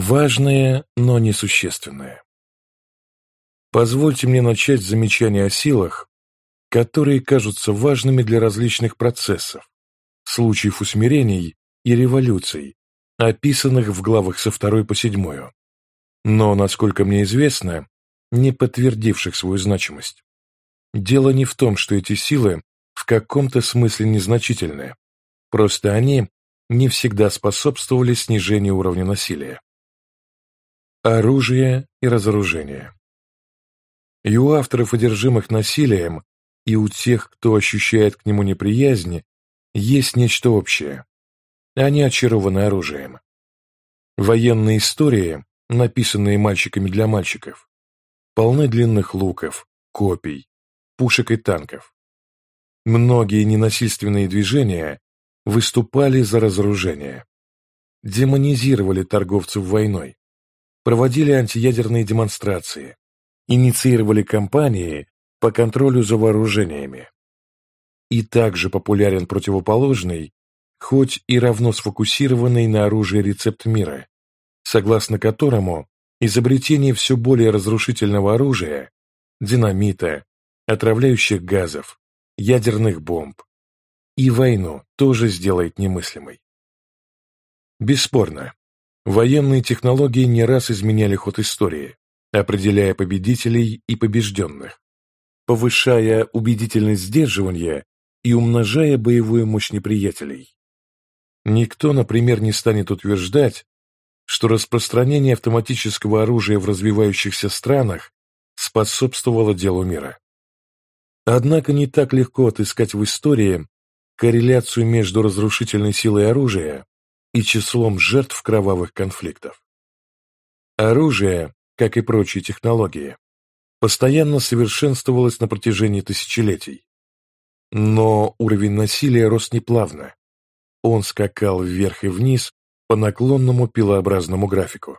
Важное, но несущественное. Позвольте мне начать с замечания о силах, которые кажутся важными для различных процессов, случаев усмирений и революций, описанных в главах со второй по седьмую, но, насколько мне известно, не подтвердивших свою значимость. Дело не в том, что эти силы в каком-то смысле незначительны, просто они не всегда способствовали снижению уровня насилия. Оружие и разоружение И у авторов, одержимых насилием, и у тех, кто ощущает к нему неприязнь, есть нечто общее. Они очарованы оружием. Военные истории, написанные мальчиками для мальчиков, полны длинных луков, копий, пушек и танков. Многие ненасильственные движения выступали за разоружение, демонизировали торговцев войной, проводили антиядерные демонстрации, инициировали кампании по контролю за вооружениями. И также популярен противоположный, хоть и равно сфокусированный на оружии рецепт мира, согласно которому изобретение все более разрушительного оружия, динамита, отравляющих газов, ядерных бомб, и войну тоже сделает немыслимой. Бесспорно, военные технологии не раз изменяли ход истории, определяя победителей и побежденных, повышая убедительность сдерживания и умножая боевую мощь неприятелей. Никто, например, не станет утверждать, что распространение автоматического оружия в развивающихся странах способствовало делу мира. Однако не так легко отыскать в истории корреляцию между разрушительной силой оружия и числом жертв кровавых конфликтов. Оружие, как и прочие технологии, постоянно совершенствовалось на протяжении тысячелетий. Но уровень насилия рос неплавно. Он скакал вверх и вниз по наклонному пилообразному графику.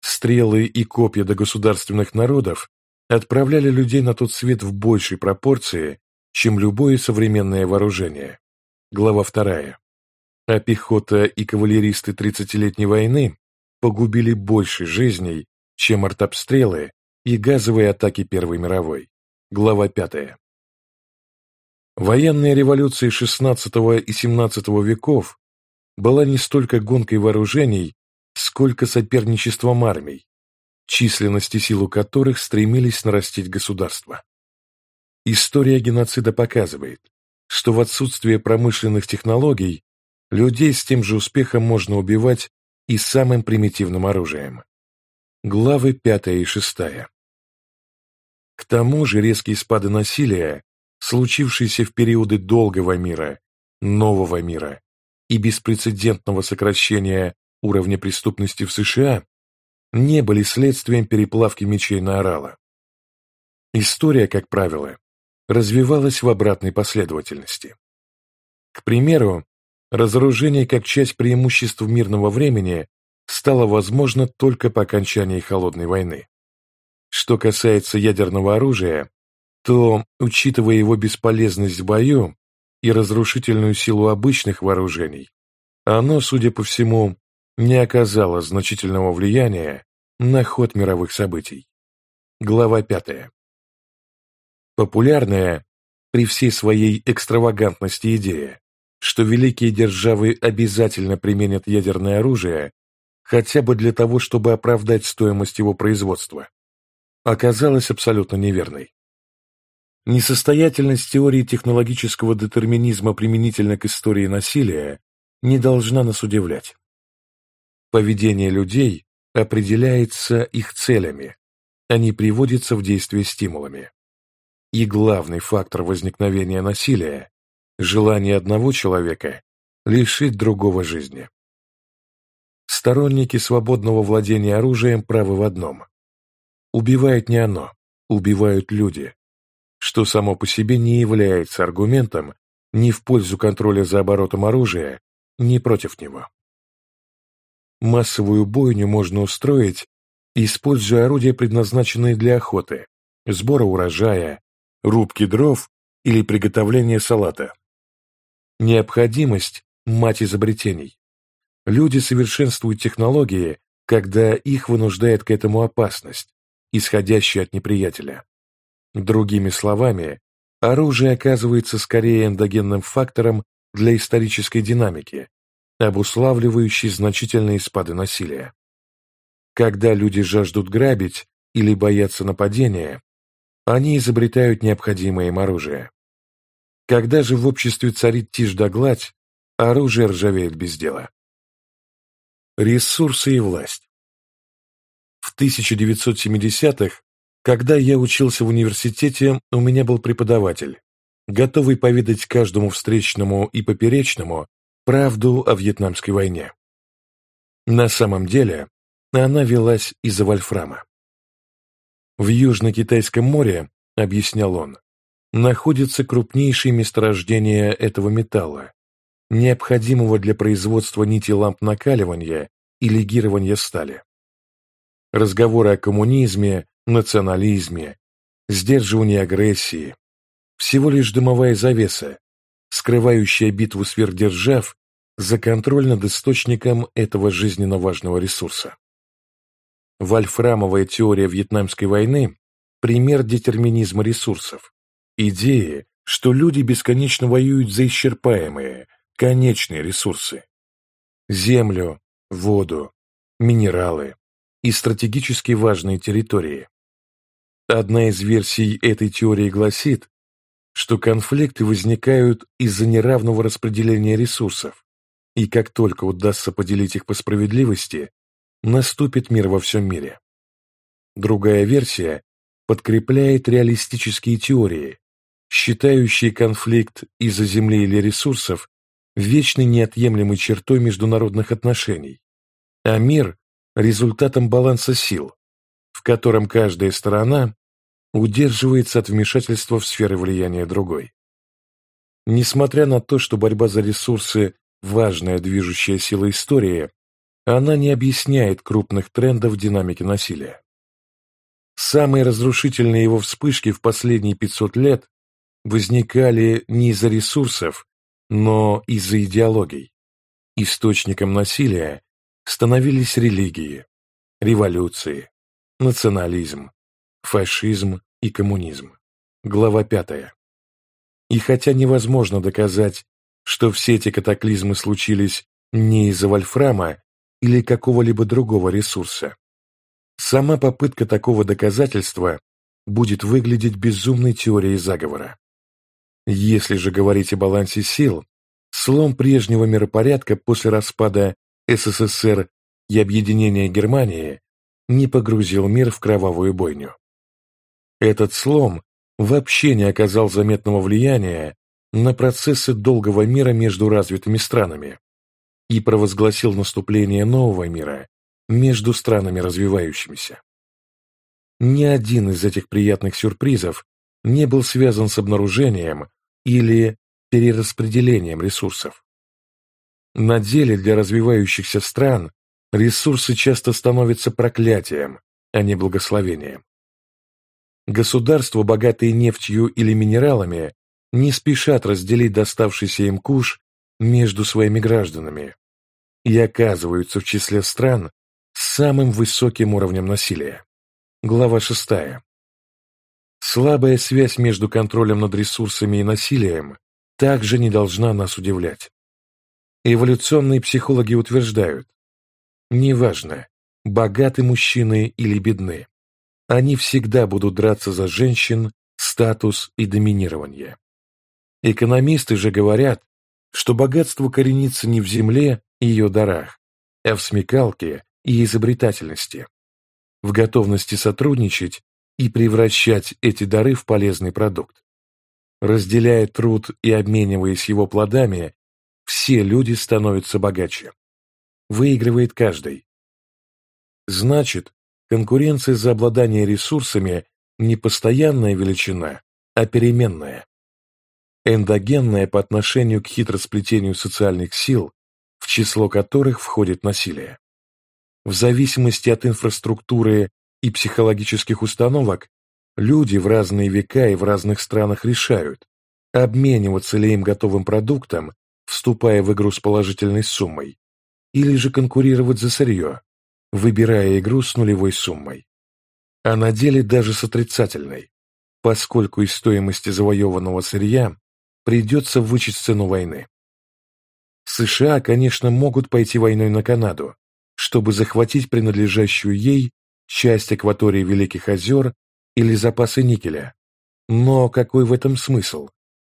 Стрелы и копья до государственных народов отправляли людей на тот свет в большей пропорции, чем любое современное вооружение. Глава вторая. А пехота и кавалеристы тридцатилетней войны погубили больше жизней, чем артобстрелы и газовые атаки Первой мировой. Глава пятая. Военная революция XVI и XVII веков была не столько гонкой вооружений, сколько соперничеством армий, численность и силу которых стремились нарастить государство. История геноцида показывает, что в отсутствие промышленных технологий людей с тем же успехом можно убивать и самым примитивным оружием. Главы 5 и 6. К тому же резкие спады насилия, случившиеся в периоды долгого мира, нового мира и беспрецедентного сокращения уровня преступности в США, не были следствием переплавки мечей на орала. История, как правило, развивалась в обратной последовательности. К примеру, разоружение как часть преимуществ мирного времени стало возможно только по окончании Холодной войны. Что касается ядерного оружия, то, учитывая его бесполезность в бою и разрушительную силу обычных вооружений, оно, судя по всему, не оказало значительного влияния на ход мировых событий. Глава 5. Популярная, при всей своей экстравагантности идея, что великие державы обязательно применят ядерное оружие, хотя бы для того, чтобы оправдать стоимость его производства, оказалась абсолютно неверной. Несостоятельность теории технологического детерминизма применительно к истории насилия не должна нас удивлять. Поведение людей определяется их целями, они приводятся в действие стимулами. И главный фактор возникновения насилия – желание одного человека лишить другого жизни. Сторонники свободного владения оружием правы в одном. Убивает не оно, убивают люди, что само по себе не является аргументом ни в пользу контроля за оборотом оружия, ни против него. Массовую бойню можно устроить, используя орудия, предназначенные для охоты, сбора урожая, рубки дров или приготовления салата. Необходимость – мать изобретений. Люди совершенствуют технологии, когда их вынуждает к этому опасность, исходящая от неприятеля. Другими словами, оружие оказывается скорее эндогенным фактором для исторической динамики, обуславливающей значительные спады насилия. Когда люди жаждут грабить или боятся нападения, они изобретают необходимое им оружие. Когда же в обществе царит тишь да гладь, оружие ржавеет без дела. Ресурсы и власть В 1970-х, когда я учился в университете, у меня был преподаватель, готовый поведать каждому встречному и поперечному правду о Вьетнамской войне. На самом деле, она велась из-за вольфрама. В Южно-Китайском море, объяснял он, находятся крупнейшие месторождения этого металла, необходимого для производства нити ламп накаливания и легирования стали. Разговоры о коммунизме, национализме, сдерживании агрессии – всего лишь дымовая завеса, скрывающая битву сверхдержав за контроль над источником этого жизненно важного ресурса. Вольфрамовая теория Вьетнамской войны – пример детерминизма ресурсов, идеи, что люди бесконечно воюют за исчерпаемые, конечные ресурсы – землю, воду, минералы и стратегически важные территории. Одна из версий этой теории гласит, что конфликты возникают из-за неравного распределения ресурсов, и как только удастся поделить их по справедливости, наступит мир во всем мире. Другая версия подкрепляет реалистические теории, считающие конфликт из-за земли или ресурсов вечной неотъемлемой чертой международных отношений, а мир – результатом баланса сил, в котором каждая сторона удерживается от вмешательства в сферы влияния другой. Несмотря на то, что борьба за ресурсы – важная движущая сила истории, она не объясняет крупных трендов в динамике насилия. Самые разрушительные его вспышки в последние 500 лет возникали не из-за ресурсов, но из-за идеологий. Источником насилия становились религии, революции, национализм, фашизм и коммунизм. Глава 5. И хотя невозможно доказать, что все эти катаклизмы случились не из-за вольфрама или какого-либо другого ресурса. Сама попытка такого доказательства будет выглядеть безумной теорией заговора. Если же говорить о балансе сил, слом прежнего миропорядка после распада СССР и объединения Германии не погрузил мир в кровавую бойню. Этот слом вообще не оказал заметного влияния на процессы долгого мира между развитыми странами, и провозгласил наступление нового мира между странами развивающимися. Ни один из этих приятных сюрпризов не был связан с обнаружением или перераспределением ресурсов. На деле для развивающихся стран ресурсы часто становятся проклятием, а не благословением. Государства, богатые нефтью или минералами, не спешат разделить доставшийся им куш между своими гражданами и оказываются в числе стран с самым высоким уровнем насилия. Глава 6. Слабая связь между контролем над ресурсами и насилием также не должна нас удивлять. Эволюционные психологи утверждают, неважно, богаты мужчины или бедны, они всегда будут драться за женщин, статус и доминирование. Экономисты же говорят, что богатство коренится не в земле и ее дарах, а в смекалке и изобретательности, в готовности сотрудничать и превращать эти дары в полезный продукт. Разделяя труд и обмениваясь его плодами, все люди становятся богаче. Выигрывает каждый. Значит, конкуренция за обладание ресурсами не постоянная величина, а переменная эндогенная по отношению к хитросплетению социальных сил, в число которых входит насилие. В зависимости от инфраструктуры и психологических установок, люди в разные века и в разных странах решают, обмениваться ли им готовым продуктом, вступая в игру с положительной суммой, или же конкурировать за сырье, выбирая игру с нулевой суммой. А на деле даже с отрицательной, поскольку из стоимости завоеванного сырья придется вычесть цену войны. США, конечно, могут пойти войной на Канаду, чтобы захватить принадлежащую ей часть акватории Великих озер или запасы никеля. Но какой в этом смысл,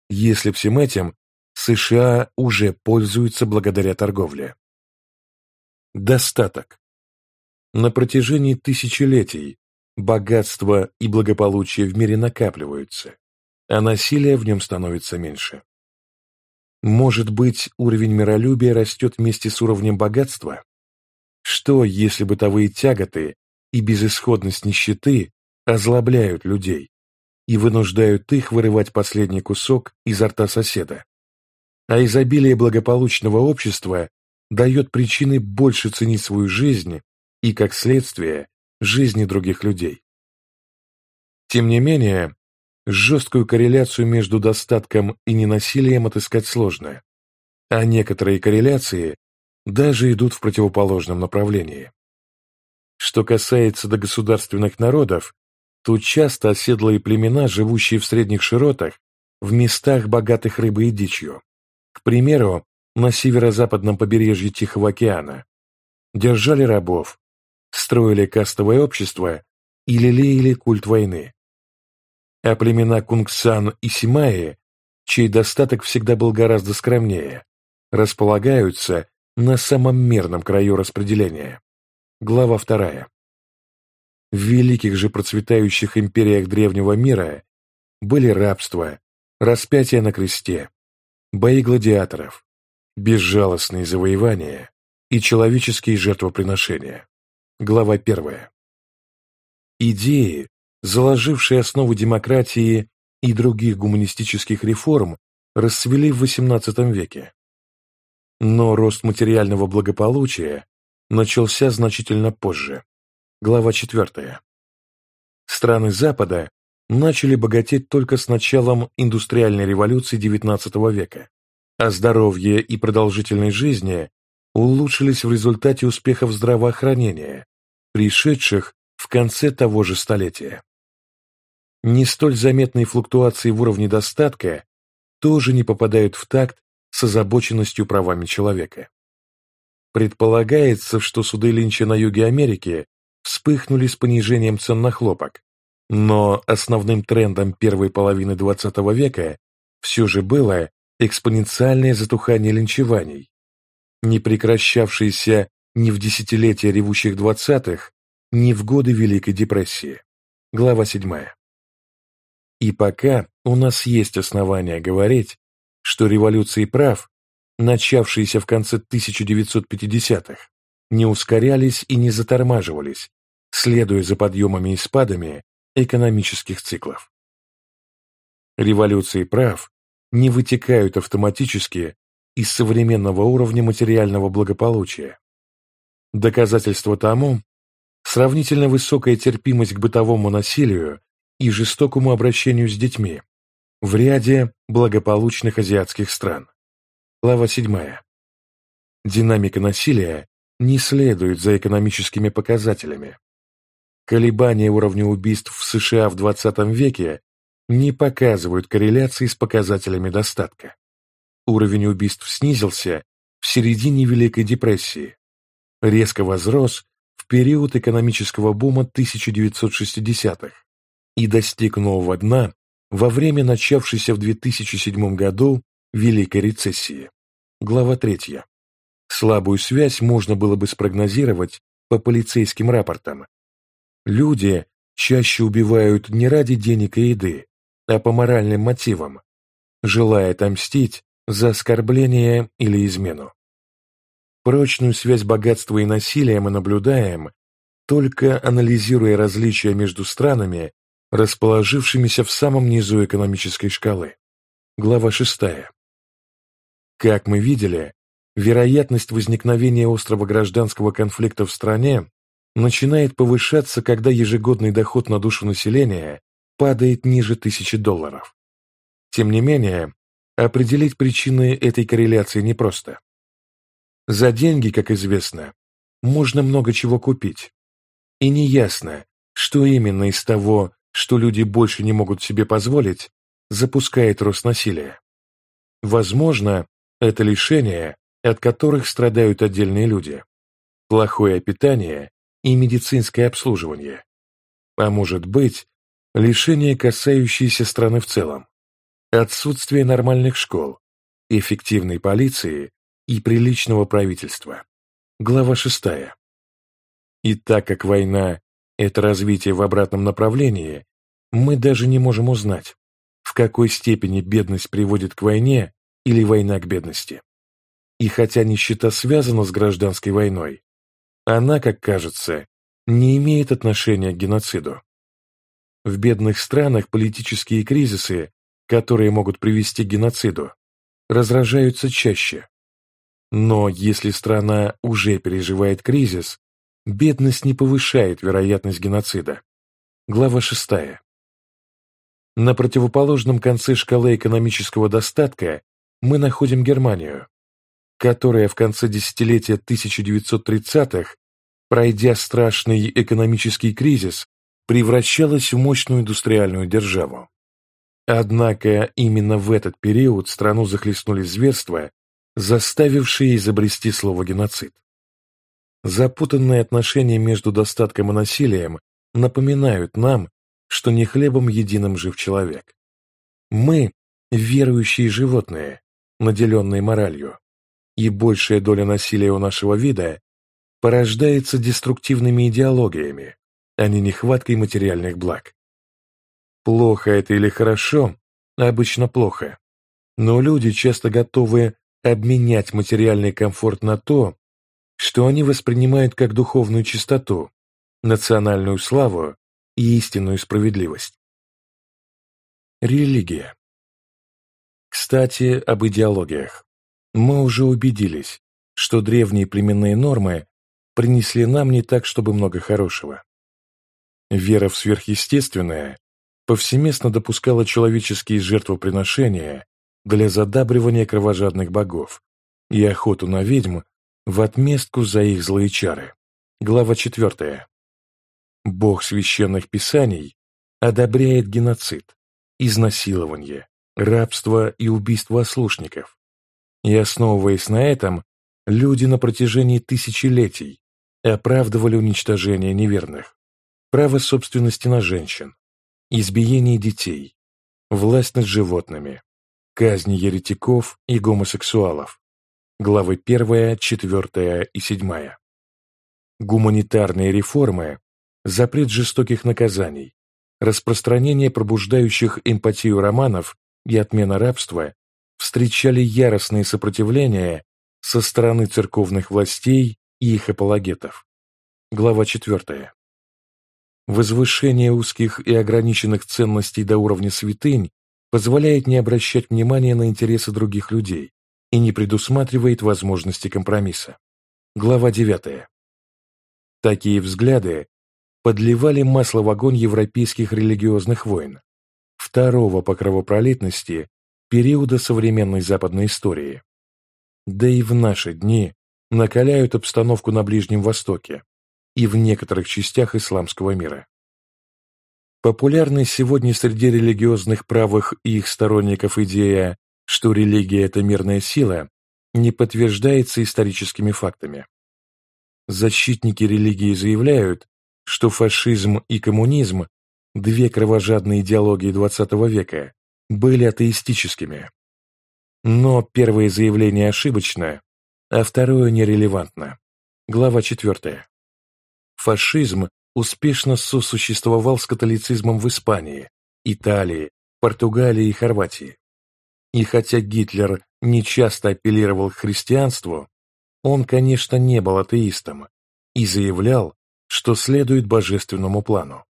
если всем этим США уже пользуются благодаря торговле? Достаток. На протяжении тысячелетий богатство и благополучие в мире накапливаются, а насилие в нем становится меньше. Может быть, уровень миролюбия растет вместе с уровнем богатства? Что, если бытовые тяготы и безысходность нищеты озлобляют людей и вынуждают их вырывать последний кусок изо рта соседа? А изобилие благополучного общества дает причины больше ценить свою жизнь и, как следствие, жизни других людей. Тем не менее, жесткую корреляцию между достатком и ненасилием отыскать сложно, а некоторые корреляции даже идут в противоположном направлении. Что касается до государственных народов, то часто оседлые племена, живущие в средних широтах, в местах, богатых рыбой и дичью, к примеру, на северо-западном побережье Тихого океана, держали рабов, строили кастовое общество и лелеяли культ войны. А племена Кунгсан и Симаи, чей достаток всегда был гораздо скромнее, располагаются на самом мерном краю распределения. Глава вторая. В великих же процветающих империях древнего мира были рабство, распятие на кресте, бои гладиаторов, безжалостные завоевания и человеческие жертвоприношения. Глава первая. Идеи, заложившие основу демократии и других гуманистических реформ, расцвели в XVIII веке. Но рост материального благополучия начался значительно позже. Глава 4. Страны Запада начали богатеть только с началом индустриальной революции XIX века, а здоровье и продолжительность жизни улучшились в результате успехов здравоохранения, пришедших в конце того же столетия. Не столь заметные флуктуации в уровне достатка тоже не попадают в такт с озабоченностью правами человека. Предполагается, что суды Линча на юге Америки вспыхнули с понижением цен на хлопок, но основным трендом первой половины XX века все же было экспоненциальное затухание линчеваний, не прекращавшееся ни в десятилетия ревущих двадцатых, ни в годы Великой депрессии. Глава 7. И пока у нас есть основания говорить, что революции прав, начавшиеся в конце 1950-х, не ускорялись и не затормаживались, следуя за подъемами и спадами экономических циклов. Революции прав не вытекают автоматически из современного уровня материального благополучия. Доказательство тому – сравнительно высокая терпимость к бытовому насилию и жестокому обращению с детьми в ряде благополучных азиатских стран. Глава 7. Динамика насилия не следует за экономическими показателями. Колебания уровня убийств в США в 20 веке не показывают корреляции с показателями достатка. Уровень убийств снизился в середине Великой депрессии, резко возрос в период экономического бума 1960-х и достиг нового дна во время начавшейся в 2007 году Великой рецессии. Глава 3. Слабую связь можно было бы спрогнозировать по полицейским рапортам. Люди чаще убивают не ради денег и еды, а по моральным мотивам, желая отомстить за оскорбление или измену. Прочную связь богатства и насилия мы наблюдаем, только анализируя различия между странами, расположившимися в самом низу экономической шкалы. Глава 6. Как мы видели, вероятность возникновения острого гражданского конфликта в стране начинает повышаться, когда ежегодный доход на душу населения падает ниже тысячи долларов. Тем не менее, определить причины этой корреляции непросто. За деньги, как известно, можно много чего купить. И неясно, что именно из того, что люди больше не могут себе позволить, запускает рост насилия. Возможно, это лишения, от которых страдают отдельные люди, плохое питание и медицинское обслуживание. А может быть, лишения, касающиеся страны в целом, отсутствие нормальных школ, эффективной полиции и приличного правительства. Глава 6. И так как война – это развитие в обратном направлении, мы даже не можем узнать, в какой степени бедность приводит к войне или война к бедности. И хотя нищета связана с гражданской войной, она, как кажется, не имеет отношения к геноциду. В бедных странах политические кризисы, которые могут привести к геноциду, разражаются чаще. Но если страна уже переживает кризис, бедность не повышает вероятность геноцида. Глава 6. На противоположном конце шкалы экономического достатка мы находим Германию, которая в конце десятилетия 1930-х, пройдя страшный экономический кризис, превращалась в мощную индустриальную державу. Однако именно в этот период страну захлестнули зверства, заставившие изобрести слово «геноцид». Запутанные отношения между достатком и насилием напоминают нам, что не хлебом единым жив человек. Мы – верующие животные, наделенные моралью, и большая доля насилия у нашего вида порождается деструктивными идеологиями, а не нехваткой материальных благ. Плохо это или хорошо, обычно плохо. Но люди часто готовы обменять материальный комфорт на то, что они воспринимают как духовную чистоту, национальную славу и истинную справедливость. Религия. Кстати, об идеологиях. Мы уже убедились, что древние племенные нормы принесли нам не так, чтобы много хорошего. Вера в сверхъестественное повсеместно допускала человеческие жертвоприношения для задабривания кровожадных богов и охоту на ведьм в отместку за их злые чары. Глава 4. Бог священных писаний одобряет геноцид, изнасилование, рабство и убийство ослушников. И основываясь на этом, люди на протяжении тысячелетий оправдывали уничтожение неверных, право собственности на женщин, избиение детей, власть над животными, казни еретиков и гомосексуалов. Главы 1, 4 и 7. Гуманитарные реформы, запрет жестоких наказаний, распространение пробуждающих эмпатию романов и отмена рабства встречали яростные сопротивления со стороны церковных властей и их апологетов. Глава 4. Возвышение узких и ограниченных ценностей до уровня святынь позволяет не обращать внимания на интересы других людей и не предусматривает возможности компромисса. Глава 9. Такие взгляды подливали масло в огонь европейских религиозных войн, второго по кровопролитности периода современной западной истории. Да и в наши дни накаляют обстановку на Ближнем Востоке, и в некоторых частях исламского мира. Популярная сегодня среди религиозных правых и их сторонников идея, что религия – это мирная сила, не подтверждается историческими фактами. Защитники религии заявляют, что фашизм и коммунизм, две кровожадные идеологии XX века, были атеистическими. Но первое заявление ошибочно, а второе нерелевантно. Глава 4. Фашизм успешно сосуществовал с католицизмом в Испании, Италии, Португалии и Хорватии. И хотя Гитлер не часто апеллировал к христианству, он, конечно, не был атеистом и заявлял, что следует божественному плану.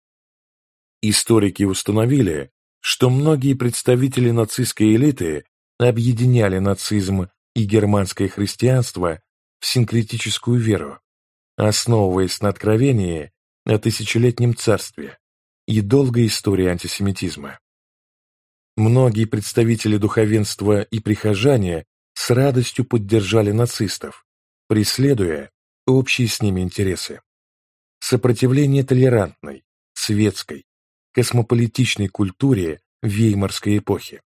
Историки установили, что многие представители нацистской элиты объединяли нацизм и германское христианство в синкретическую веру, основываясь на откровении о тысячелетнем царстве и долгой истории антисемитизма. Многие представители духовенства и прихожане с радостью поддержали нацистов, преследуя общие с ними интересы. Сопротивление толерантной, светской, космополитичной культуре веймарской эпохи.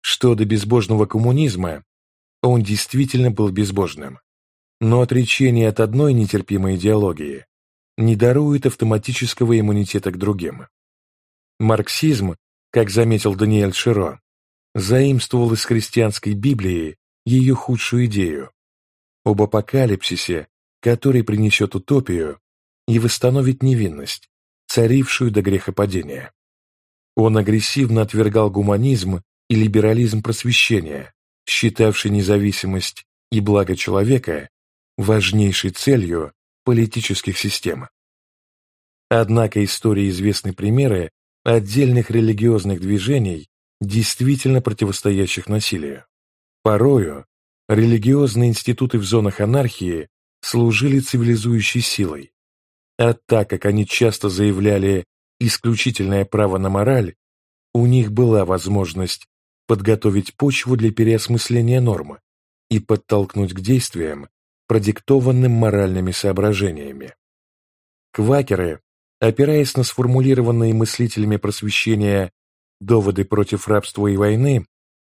Что до безбожного коммунизма, он действительно был безбожным. Но отречение от одной нетерпимой идеологии не дарует автоматического иммунитета к другим. Марксизм, как заметил Даниэль Широ, заимствовал из христианской Библии ее худшую идею об апокалипсисе, который принесет утопию и восстановит невинность, царившую до грехопадения. Он агрессивно отвергал гуманизм и либерализм просвещения, считавший независимость и благо человека важнейшей целью политических систем. Однако истории известны примеры отдельных религиозных движений, действительно противостоящих насилию. Порою религиозные институты в зонах анархии служили цивилизующей силой, а так как они часто заявляли исключительное право на мораль, у них была возможность подготовить почву для переосмысления нормы и подтолкнуть к действиям, продиктованным моральными соображениями. Квакеры, опираясь на сформулированные мыслителями просвещения доводы против рабства и войны,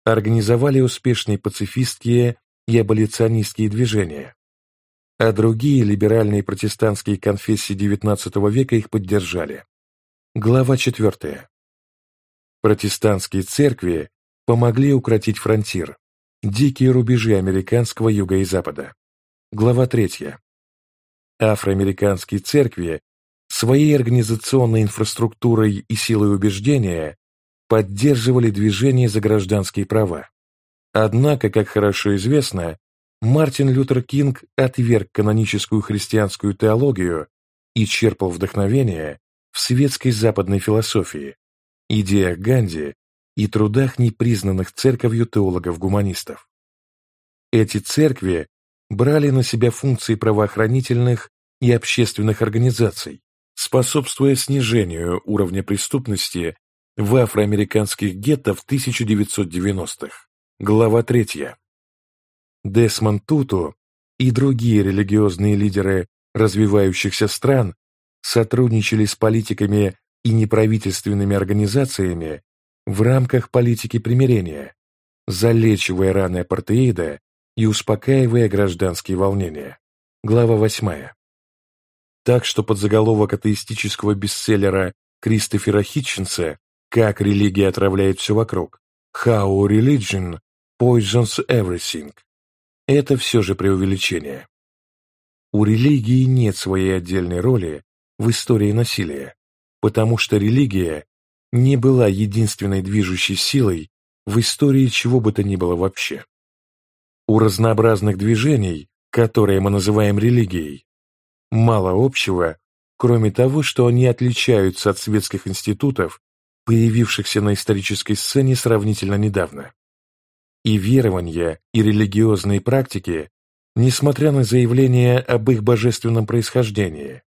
организовали успешные пацифистские и аболиционистские движения, а другие либеральные протестантские конфессии XIX века их поддержали. Глава 4. Протестантские церкви помогли укротить фронтир, дикие рубежи американского юга и запада. Глава 3. Афроамериканские церкви своей организационной инфраструктурой и силой убеждения поддерживали движение за гражданские права. Однако, как хорошо известно, Мартин Лютер Кинг отверг каноническую христианскую теологию и черпал вдохновение в светской западной философии, идеях Ганди и трудах непризнанных церковью теологов-гуманистов. Эти церкви брали на себя функции правоохранительных и общественных организаций, способствуя снижению уровня преступности в афроамериканских гетто в 1990-х. Глава 3. Десмонд Туту и другие религиозные лидеры развивающихся стран сотрудничали с политиками и неправительственными организациями в рамках политики примирения, залечивая раны апартеида и успокаивая гражданские волнения. Глава 8. Так что под заголовок атеистического бестселлера Кристофера Хитченса «Как религия отравляет все вокруг» «How religion poisons everything» это все же преувеличение. У религии нет своей отдельной роли в истории насилия, потому что религия не была единственной движущей силой в истории чего бы то ни было вообще. У разнообразных движений, которые мы называем религией, мало общего, кроме того, что они отличаются от светских институтов, появившихся на исторической сцене сравнительно недавно. И верования, и религиозные практики, несмотря на заявления об их божественном происхождении,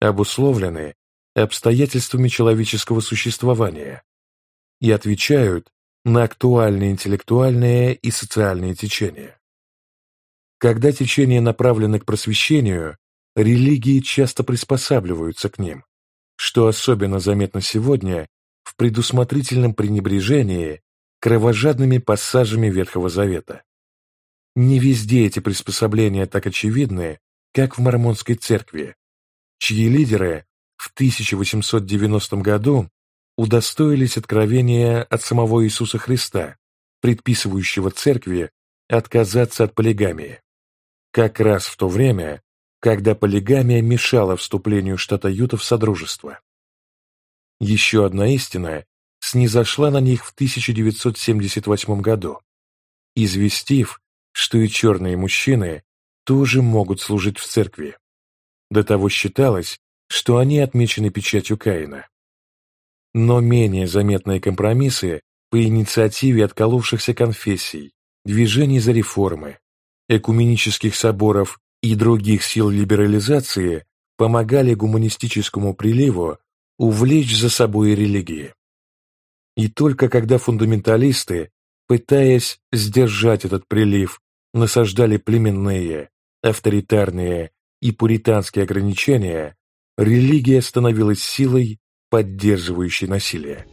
обусловлены обстоятельствами человеческого существования и отвечают на актуальные интеллектуальные и социальные течения. Когда течения направлены к просвещению, религии часто приспосабливаются к ним, что особенно заметно сегодня в предусмотрительном пренебрежении кровожадными пассажами Ветхого Завета. Не везде эти приспособления так очевидны, как в Мормонской церкви, чьи лидеры в 1890 году удостоились откровения от самого Иисуса Христа, предписывающего церкви отказаться от полигамии как раз в то время, когда полигамия мешала вступлению штата Юта в Содружество. Еще одна истина снизошла на них в 1978 году, известив, что и черные мужчины тоже могут служить в церкви. До того считалось, что они отмечены печатью Каина. Но менее заметные компромиссы по инициативе отколовшихся конфессий, движений за реформы, экуменических соборов и других сил либерализации помогали гуманистическому приливу увлечь за собой религии. И только когда фундаменталисты, пытаясь сдержать этот прилив, насаждали племенные, авторитарные и пуританские ограничения, религия становилась силой, поддерживающей насилие.